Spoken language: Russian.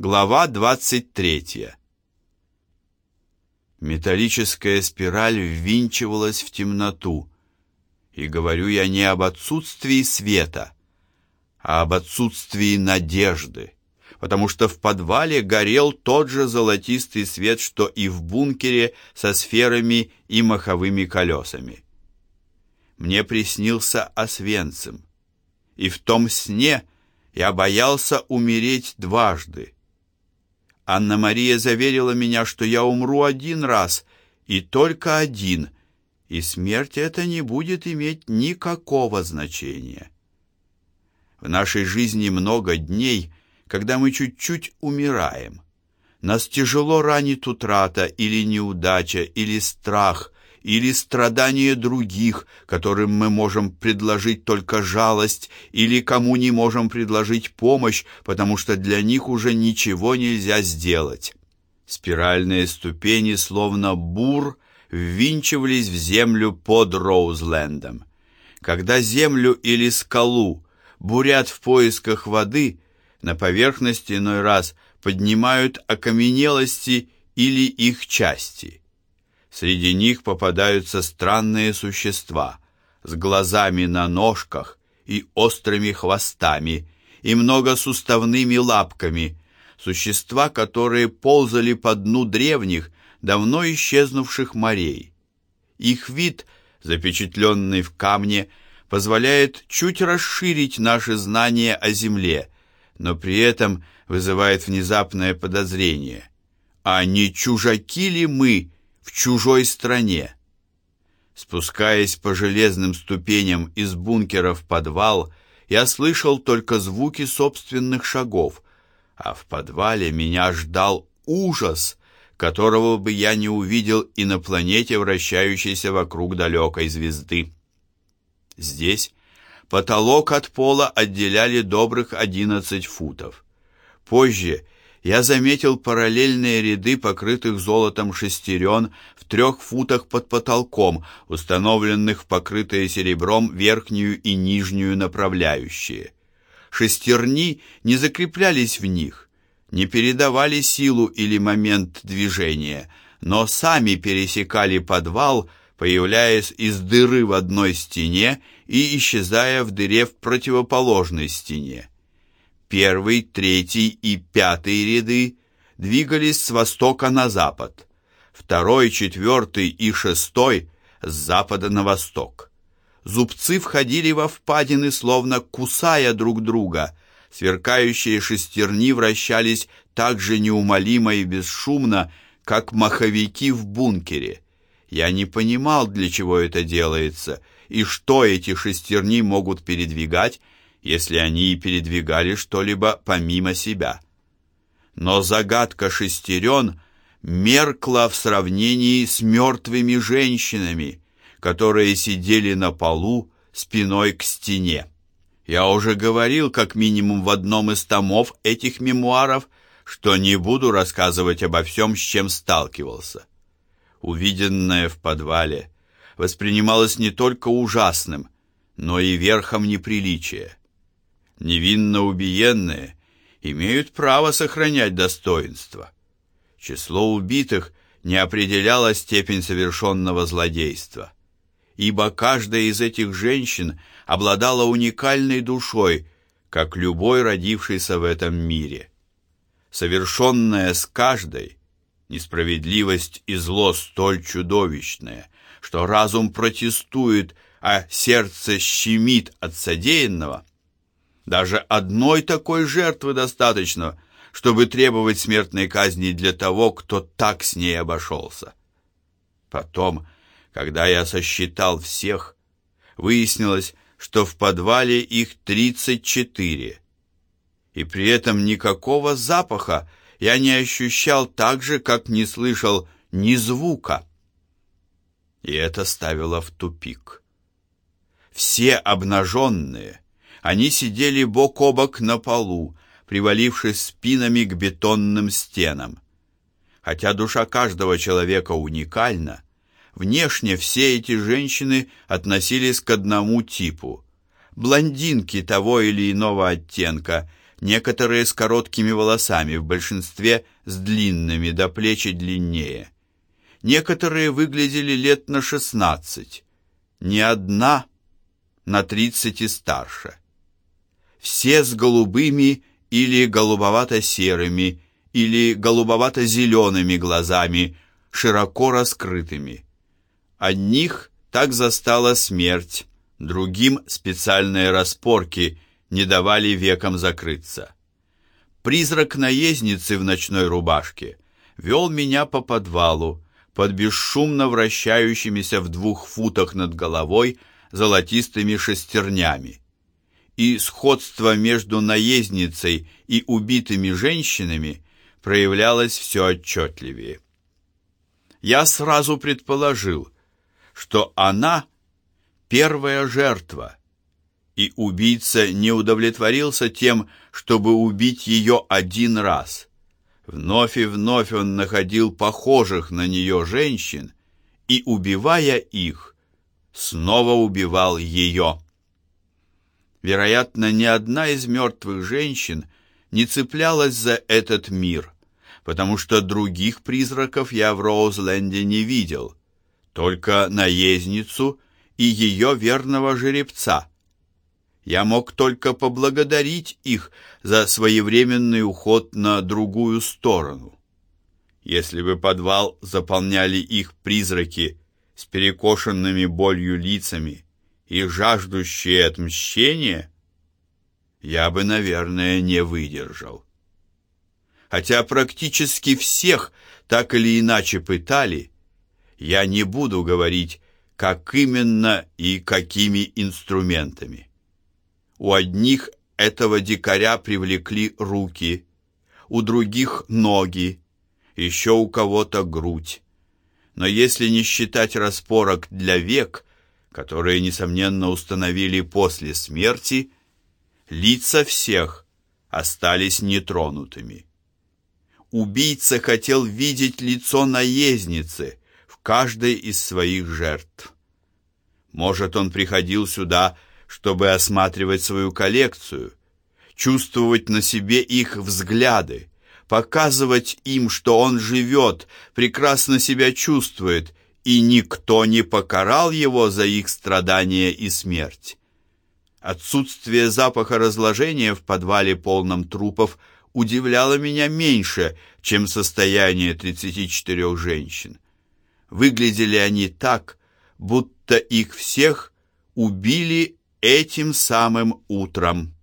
Глава 23. Металлическая спираль ввинчивалась в темноту. И говорю я не об отсутствии света, а об отсутствии надежды, потому что в подвале горел тот же золотистый свет, что и в бункере со сферами и маховыми колесами. Мне приснился Освенцим, и в том сне я боялся умереть дважды Анна-Мария заверила меня, что я умру один раз, и только один, и смерть эта не будет иметь никакого значения. В нашей жизни много дней, когда мы чуть-чуть умираем. Нас тяжело ранит утрата или неудача, или страх, или страдания других, которым мы можем предложить только жалость, или кому не можем предложить помощь, потому что для них уже ничего нельзя сделать. Спиральные ступени, словно бур, ввинчивались в землю под Роузлендом. Когда землю или скалу бурят в поисках воды, на поверхности иной раз поднимают окаменелости или их части. Среди них попадаются странные существа с глазами на ножках и острыми хвостами и многосуставными лапками, существа, которые ползали по дну древних, давно исчезнувших морей. Их вид, запечатленный в камне, позволяет чуть расширить наши знания о Земле, но при этом вызывает внезапное подозрение. А не чужаки ли мы, в чужой стране. Спускаясь по железным ступеням из бункера в подвал, я слышал только звуки собственных шагов, а в подвале меня ждал ужас, которого бы я не увидел и на планете, вращающейся вокруг далекой звезды. Здесь потолок от пола отделяли добрых одиннадцать футов. Позже я заметил параллельные ряды покрытых золотом шестерен в трех футах под потолком, установленных в покрытые серебром верхнюю и нижнюю направляющие. Шестерни не закреплялись в них, не передавали силу или момент движения, но сами пересекали подвал, появляясь из дыры в одной стене и исчезая в дыре в противоположной стене. Первый, третий и пятый ряды двигались с востока на запад, второй, четвертый и шестой с запада на восток. Зубцы входили во впадины, словно кусая друг друга. Сверкающие шестерни вращались так же неумолимо и бесшумно, как маховики в бункере. Я не понимал, для чего это делается, и что эти шестерни могут передвигать, если они и передвигали что-либо помимо себя. Но загадка шестерен меркла в сравнении с мертвыми женщинами, которые сидели на полу спиной к стене. Я уже говорил как минимум в одном из томов этих мемуаров, что не буду рассказывать обо всем, с чем сталкивался. Увиденное в подвале воспринималось не только ужасным, но и верхом неприличия невинно убиенные имеют право сохранять достоинство. Число убитых не определяло степень совершенного злодейства, ибо каждая из этих женщин обладала уникальной душой, как любой родившийся в этом мире. Совершенная с каждой несправедливость и зло столь чудовищное, что разум протестует, а сердце щемит от содеянного, даже одной такой жертвы достаточно, чтобы требовать смертной казни для того, кто так с ней обошелся. Потом, когда я сосчитал всех, выяснилось, что в подвале их тридцать четыре, И при этом никакого запаха я не ощущал так же, как не слышал ни звука. И это ставило в тупик. Все обнаженные, они сидели бок о бок на полу, привалившись спинами к бетонным стенам. Хотя душа каждого человека уникальна, внешне все эти женщины относились к одному типу. Блондинки того или иного оттенка, некоторые с короткими волосами, в большинстве с длинными, до плечи длиннее. Некоторые выглядели лет на шестнадцать, не одна на тридцать и старше. Все с голубыми или голубовато-серыми, или голубовато-зелеными глазами, широко раскрытыми. Одних так застала смерть, другим специальные распорки не давали векам закрыться. Призрак наездницы в ночной рубашке вел меня по подвалу, под бесшумно вращающимися в двух футах над головой золотистыми шестернями. И сходство между наездницей и убитыми женщинами проявлялось все отчетливее. Я сразу предположил, что она первая жертва, и убийца не удовлетворился тем, чтобы убить ее один раз. Вновь и вновь он находил похожих на нее женщин и, убивая их, снова убивал ее. Вероятно, ни одна из мертвых женщин не цеплялась за этот мир, потому что других призраков я в Роузленде не видел, только наездницу и ее верного жеребца. Я мог только поблагодарить их за своевременный уход на другую сторону. Если бы подвал заполняли их призраки с перекошенными болью лицами и жаждущие отмщения, я бы, наверное, не выдержал. Хотя практически всех так или иначе пытали, я не буду говорить, как именно и какими инструментами. У одних этого дикаря привлекли руки, у других ноги, еще у кого-то грудь. Но если не считать распорок для век, которые, несомненно, установили после смерти, лица всех остались нетронутыми. Убийца хотел видеть лицо наездницы в каждой из своих жертв. Может, он приходил сюда чтобы осматривать свою коллекцию, чувствовать на себе их взгляды, показывать им, что он живет, прекрасно себя чувствует, и никто не покарал его за их страдания и смерть. Отсутствие запаха разложения в подвале полном трупов удивляло меня меньше, чем состояние 34 женщин. Выглядели они так, будто их всех убили этим самым утром.